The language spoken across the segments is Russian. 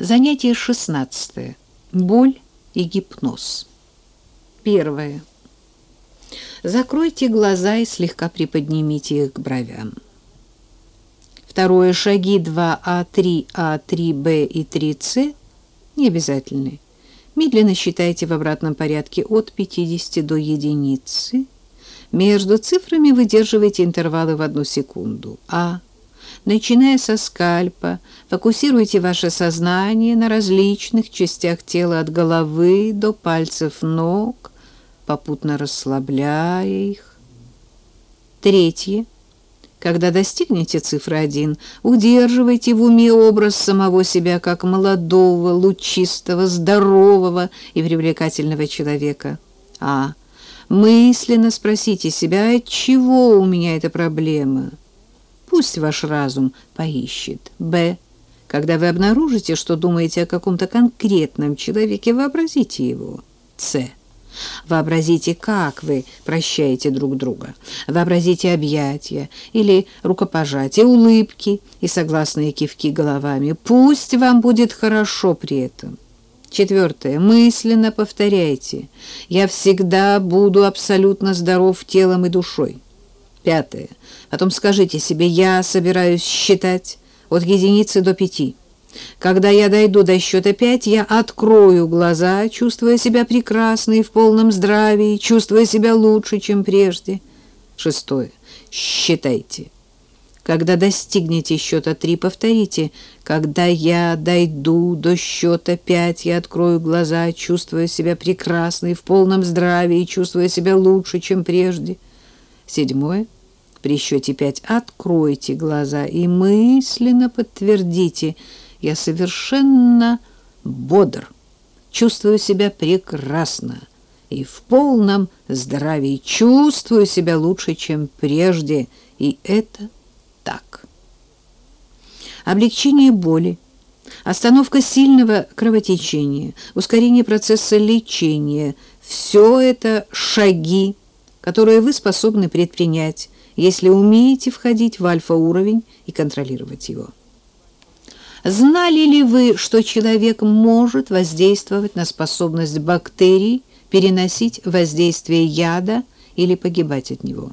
Занятие 16. Боль и гипноз. Первое. Закройте глаза и слегка приподнимите их к бровям. Второе. Шаги 2А, 3А, 3Б и 3С не обязательны. Медленно считайте в обратном порядке от 50 до единицы. Между цифрами выдерживайте интервалы в одну секунду. А. Начиная со скальпа, фокусируйте ваше сознание на различных частях тела от головы до пальцев ног, попутно расслабляя их. Третье. Когда достигнете цифры 1, удерживайте в уме образ самого себя как молодого, лучистого, здорового и привлекательного человека. А. Мысленно спросите себя, от чего у меня эта проблема? Пусть ваш разум поищет. Б. Когда вы обнаружите, что думаете о каком-то конкретном человеке, вообразите его. С. Вообразите, как вы прощаете друг друга. Вообразите объятия или рукопожатия, улыбки и согласные кивки головами. Пусть вам будет хорошо при этом. Четвертое. Мысленно повторяйте. Я всегда буду абсолютно здоров телом и душой. Пятое. Потом скажите себе, я собираюсь считать от единицы до пяти. Когда я дойду до счета пять, я открою глаза, чувствуя себя прекрасно и в полном здравии, чувствуя себя лучше, чем прежде. Шестое. Считайте. Когда достигнете счета три, повторите. Когда я дойду до счета пять, я открою глаза, чувствуя себя прекрасно и в полном здравии, чувствуя себя лучше, чем прежде. Седьмое. При счете пять откройте глаза и мысленно подтвердите. «Я совершенно бодр, чувствую себя прекрасно и в полном здравии, чувствую себя лучше, чем прежде, и это так». Облегчение боли, остановка сильного кровотечения, ускорение процесса лечения – все это шаги, которые вы способны предпринять, если умеете входить в альфа-уровень и контролировать его. Знали ли вы, что человек может воздействовать на способность бактерий переносить воздействие яда или погибать от него?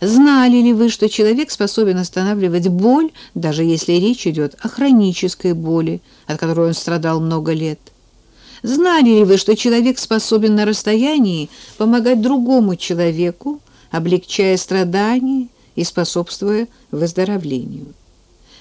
Знали ли вы, что человек способен останавливать боль, даже если речь идет о хронической боли, от которой он страдал много лет? Знали ли вы, что человек способен на расстоянии помогать другому человеку, облегчая страдания и способствуя выздоровлению?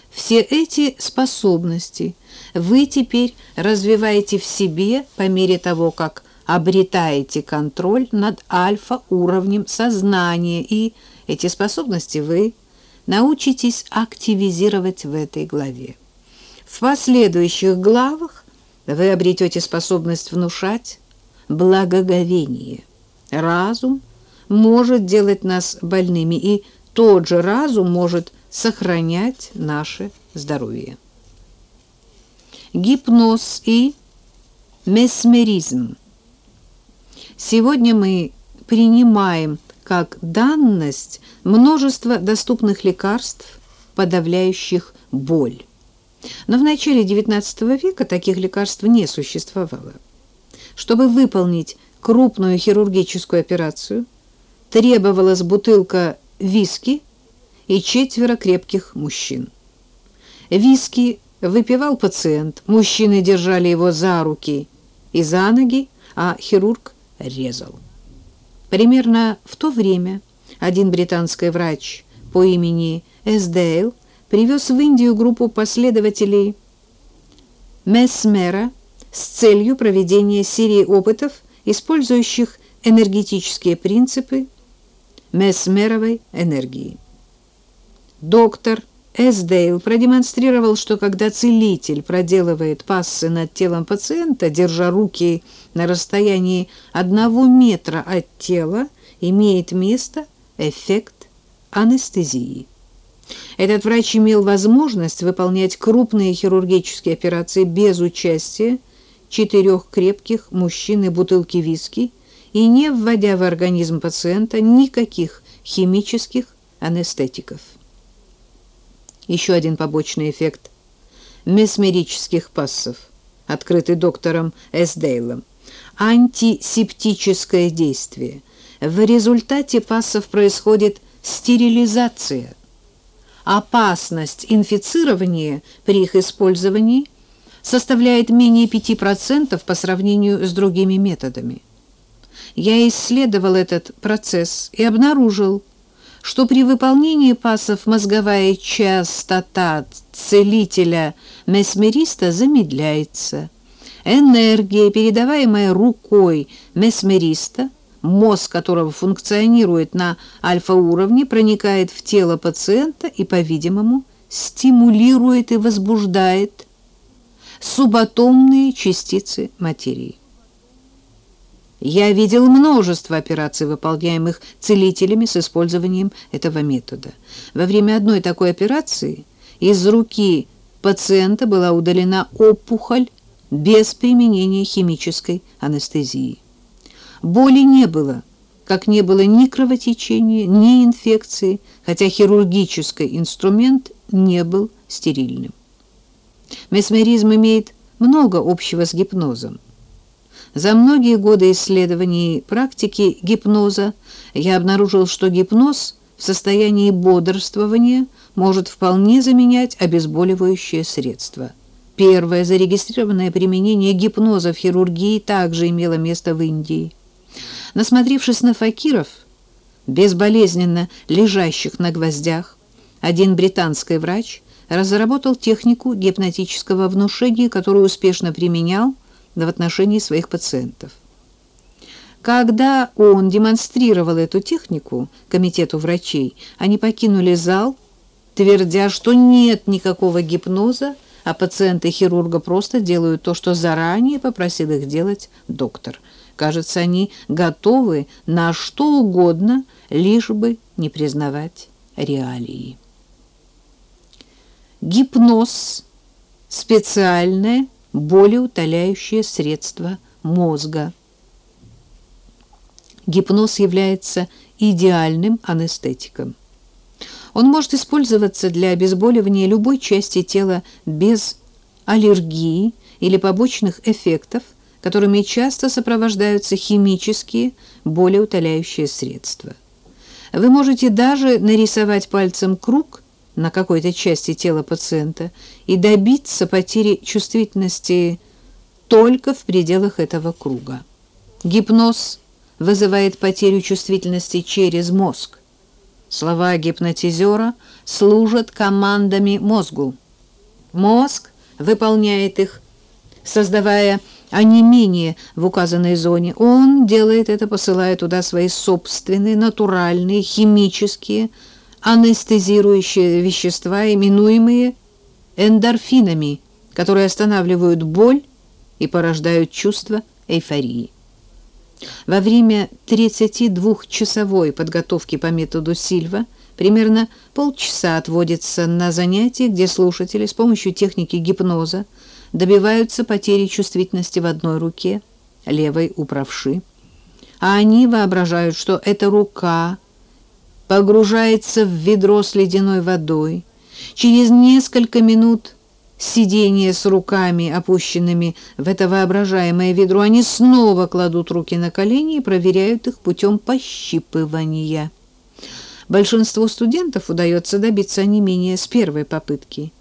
Все эти способности вы теперь развиваете в себе по мере того, как обретаете контроль над альфа-уровнем сознания, и эти способности вы научитесь активизировать в этой главе. В последующих главах вы обретете способность внушать благоговение. Разум может делать нас больными, и тот же разум может сохранять наше здоровье. Гипноз и месмеризм. Сегодня мы принимаем как данность множество доступных лекарств, подавляющих боль. Но в начале XIX века таких лекарств не существовало. Чтобы выполнить крупную хирургическую операцию, требовалась бутылка виски и четверо крепких мужчин. Виски выпивал пациент, мужчины держали его за руки и за ноги, а хирург резал. Примерно в то время один британский врач по имени Эсдейл привез в Индию группу последователей Месмера с целью проведения серии опытов, использующих энергетические принципы Месмеровой энергии. Доктор Эсдейл продемонстрировал, что когда целитель проделывает пассы над телом пациента, держа руки на расстоянии одного метра от тела, имеет место эффект анестезии. Этот врач имел возможность выполнять крупные хирургические операции без участия четырех крепких мужчин и бутылки виски и не вводя в организм пациента никаких химических анестетиков. Еще один побочный эффект месмерических пассов, открытый доктором Эсдейлом, антисептическое действие. В результате пассов происходит стерилизация. Опасность инфицирования при их использовании составляет менее 5% по сравнению с другими методами. Я исследовал этот процесс и обнаружил, что при выполнении пасов мозговая частота целителя месмериста замедляется. Энергия, передаваемая рукой месмериста, мозг которого функционирует на альфа-уровне, проникает в тело пациента и, по-видимому, стимулирует и возбуждает субатомные частицы материи. Я видел множество операций, выполняемых целителями с использованием этого метода. Во время одной такой операции из руки пациента была удалена опухоль без применения химической анестезии. Боли не было, как не было ни кровотечения, ни инфекции, хотя хирургический инструмент не был стерильным. Месмеризм имеет много общего с гипнозом. За многие годы исследований практики гипноза я обнаружил, что гипноз в состоянии бодрствования может вполне заменять обезболивающее средство. Первое зарегистрированное применение гипноза в хирургии также имело место в Индии. Насмотревшись на факиров, безболезненно лежащих на гвоздях, один британский врач разработал технику гипнотического внушения, которую успешно применял в отношении своих пациентов. Когда он демонстрировал эту технику комитету врачей, они покинули зал, твердя, что нет никакого гипноза, а пациенты хирурга просто делают то, что заранее попросил их делать доктор. Кажется, они готовы на что угодно, лишь бы не признавать реалии. Гипноз – специальное болеутоляющее средство мозга. Гипноз является идеальным анестетиком. Он может использоваться для обезболивания любой части тела без аллергии или побочных эффектов, которыми часто сопровождаются химические болеутоляющие средства. Вы можете даже нарисовать пальцем круг на какой-то части тела пациента и добиться потери чувствительности только в пределах этого круга. Гипноз вызывает потерю чувствительности через мозг. Слова гипнотизера служат командами мозгу. Мозг выполняет их, создавая онемение в указанной зоне. Он делает это, посылая туда свои собственные натуральные химические анестезирующие вещества, именуемые эндорфинами, которые останавливают боль и порождают чувство эйфории. Во время 32-часовой подготовки по методу Сильва примерно полчаса отводится на занятия, где слушатели с помощью техники гипноза добиваются потери чувствительности в одной руке, левой у правши, а они воображают, что эта рука погружается в ведро с ледяной водой. Через несколько минут сидения с руками, опущенными в это воображаемое ведро, они снова кладут руки на колени и проверяют их путем пощипывания. Большинству студентов удается добиться не менее с первой попытки.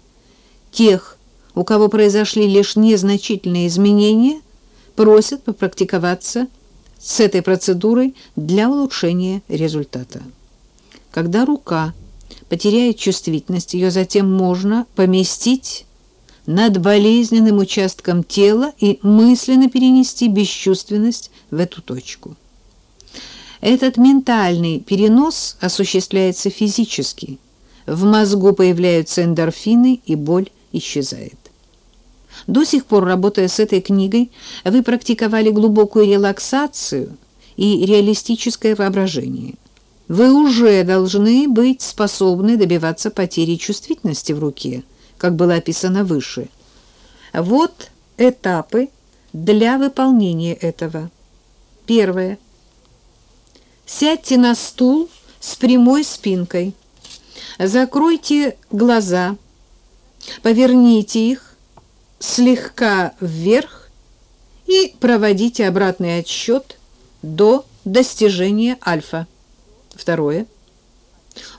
Тех, у кого произошли лишь незначительные изменения, просят попрактиковаться с этой процедурой для улучшения результата. Когда рука потеряет чувствительность, ее затем можно поместить над болезненным участком тела и мысленно перенести бесчувственность в эту точку. Этот ментальный перенос осуществляется физически. В мозгу появляются эндорфины, и боль исчезает. До сих пор, работая с этой книгой, вы практиковали глубокую релаксацию и реалистическое воображение вы уже должны быть способны добиваться потери чувствительности в руке, как было описано выше. Вот этапы для выполнения этого. Первое. Сядьте на стул с прямой спинкой. Закройте глаза, поверните их слегка вверх и проводите обратный отсчет до достижения альфа. Второе.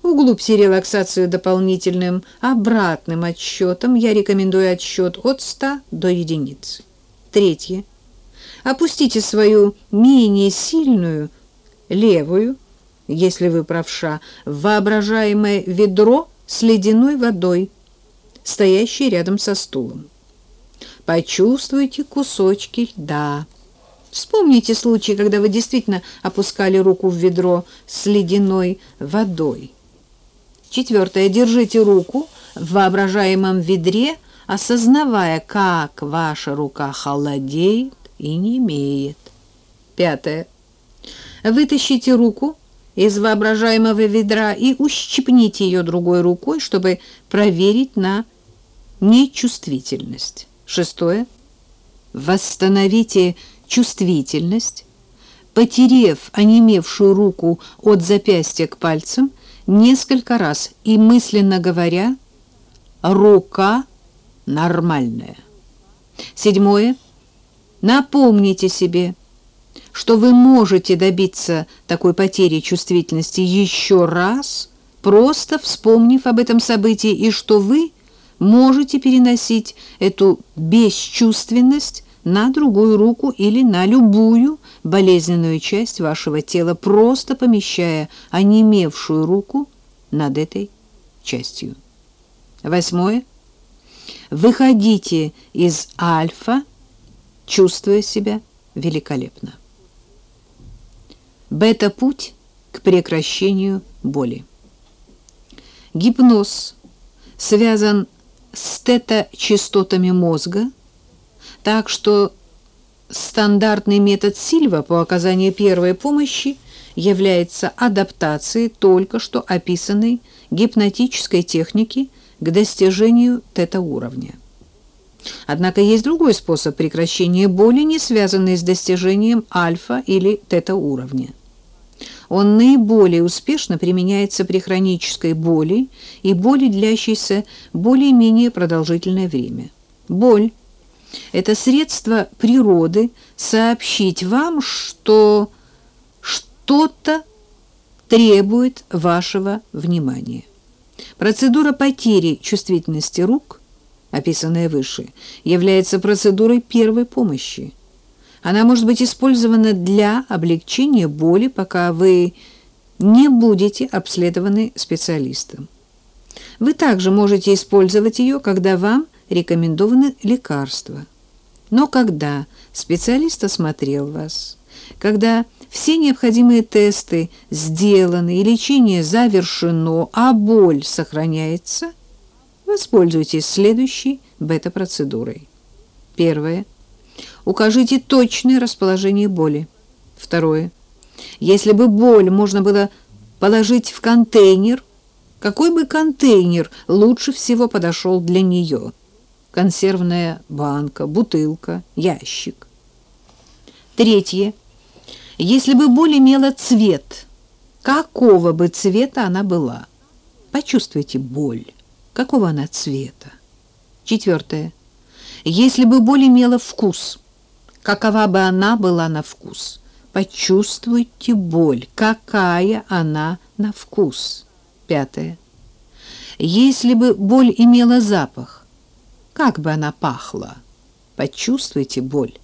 Углубьте релаксацию дополнительным обратным отсчетом. Я рекомендую отсчет от 100 до единицы. Третье. Опустите свою менее сильную левую, если вы правша, воображаемое ведро с ледяной водой, стоящее рядом со стулом. Почувствуйте кусочки льда. Вспомните случай, когда вы действительно опускали руку в ведро с ледяной водой. Четвертое. Держите руку в воображаемом ведре, осознавая, как ваша рука холодеет и не имеет. Пятое. Вытащите руку из воображаемого ведра и ущипните ее другой рукой, чтобы проверить на нечувствительность. Шестое. Восстановите чувствительность, потерев онемевшую руку от запястья к пальцам несколько раз и мысленно говоря «рука нормальная». Седьмое. Напомните себе, что вы можете добиться такой потери чувствительности еще раз, просто вспомнив об этом событии, и что вы можете переносить эту бесчувственность на другую руку или на любую болезненную часть вашего тела, просто помещая онемевшую руку над этой частью. Восьмое. Выходите из альфа, чувствуя себя великолепно. Бета-путь к прекращению боли. Гипноз связан с тета-частотами мозга, так что стандартный метод Сильва по оказанию первой помощи является адаптацией только что описанной гипнотической техники к достижению тета-уровня. Однако есть другой способ прекращения боли, не связанный с достижением альфа или тета-уровня. Он наиболее успешно применяется при хронической боли и боли, длящейся более-менее продолжительное время. Боль – это средство природы сообщить вам, что что-то требует вашего внимания. Процедура потери чувствительности рук, описанная выше, является процедурой первой помощи. Она может быть использована для облегчения боли, пока вы не будете обследованы специалистом. Вы также можете использовать ее, когда вам рекомендованы лекарства. Но когда специалист осмотрел вас, когда все необходимые тесты сделаны и лечение завершено, а боль сохраняется, воспользуйтесь следующей бета-процедурой. Первое. Укажите точное расположение боли. Второе. Если бы боль можно было положить в контейнер, какой бы контейнер лучше всего подошел для нее? Консервная банка, бутылка, ящик. Третье. Если бы боль имела цвет, какого бы цвета она была? Почувствуйте боль. Какого она цвета? Четвертое. Если бы боль имела вкус, какова бы она была на вкус? Почувствуйте боль, какая она на вкус. Пятое. Если бы боль имела запах, как бы она пахла? Почувствуйте боль,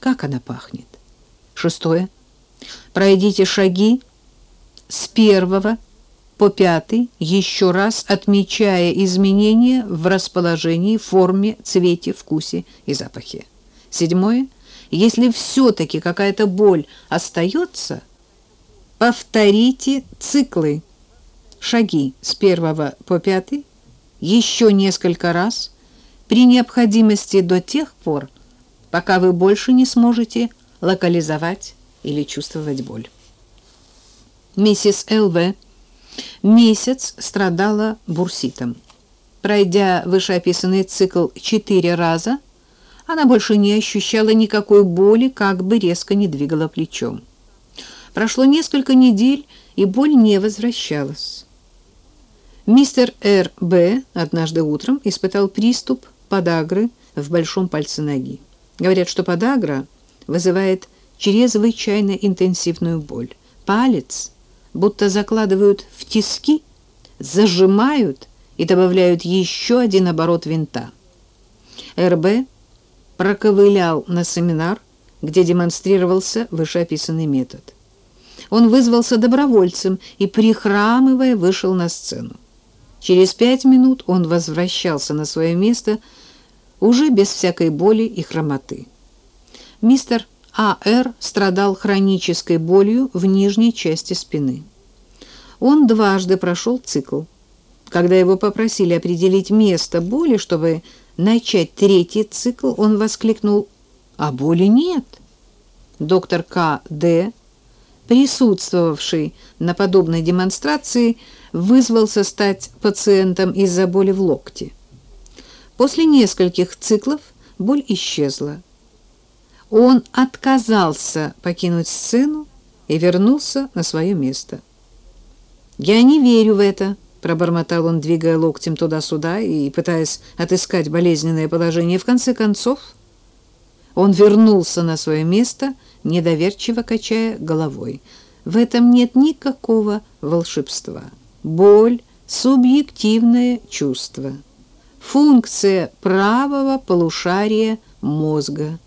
как она пахнет. Шестое. Пройдите шаги с первого по пятый, еще раз отмечая изменения в расположении, форме, цвете, вкусе и запахе. Седьмое. Если все-таки какая-то боль остается, повторите циклы, шаги с первого по пятый, еще несколько раз, при необходимости до тех пор, пока вы больше не сможете локализовать или чувствовать боль. Миссис Л.В. месяц страдала бурситом. Пройдя вышеописанный цикл четыре раза, она больше не ощущала никакой боли, как бы резко не двигала плечом. Прошло несколько недель, и боль не возвращалась. Мистер Р.Б. однажды утром испытал приступ подагры в большом пальце ноги. Говорят, что подагра вызывает чрезвычайно интенсивную боль. Палец будто закладывают в тиски, зажимают и добавляют еще один оборот винта. РБ проковылял на семинар, где демонстрировался вышеописанный метод. Он вызвался добровольцем и, прихрамывая, вышел на сцену. Через пять минут он возвращался на свое место уже без всякой боли и хромоты. Мистер А.Р. страдал хронической болью в нижней части спины. Он дважды прошел цикл. Когда его попросили определить место боли, чтобы начать третий цикл, он воскликнул «А боли нет!» Доктор К.Д., присутствовавший на подобной демонстрации, вызвался стать пациентом из-за боли в локте. После нескольких циклов боль исчезла. Он отказался покинуть сцену и вернулся на свое место. «Я не верю в это», — пробормотал он, двигая локтем туда-сюда и пытаясь отыскать болезненное положение. В конце концов он вернулся на свое место, недоверчиво качая головой. В этом нет никакого волшебства. Боль — субъективное чувство. Функция правого полушария мозга.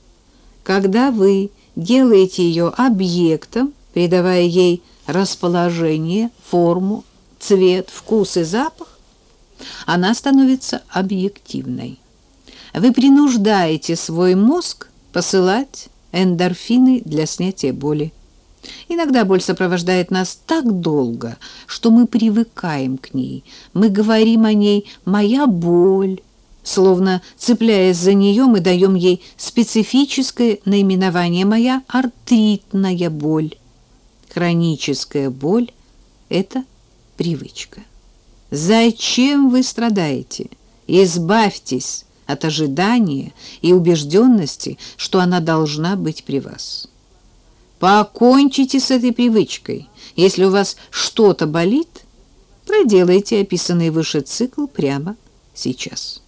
Когда вы делаете ее объектом, придавая ей расположение, форму, цвет, вкус и запах, она становится объективной. Вы принуждаете свой мозг посылать эндорфины для снятия боли. Иногда боль сопровождает нас так долго, что мы привыкаем к ней. Мы говорим о ней «моя боль», словно цепляясь за нее, мы даем ей специфическое наименование «моя артритная боль». Хроническая боль – это привычка. Зачем вы страдаете? Избавьтесь от ожидания и убежденности, что она должна быть при вас. Покончите с этой привычкой. Если у вас что-то болит, проделайте описанный выше цикл прямо сейчас.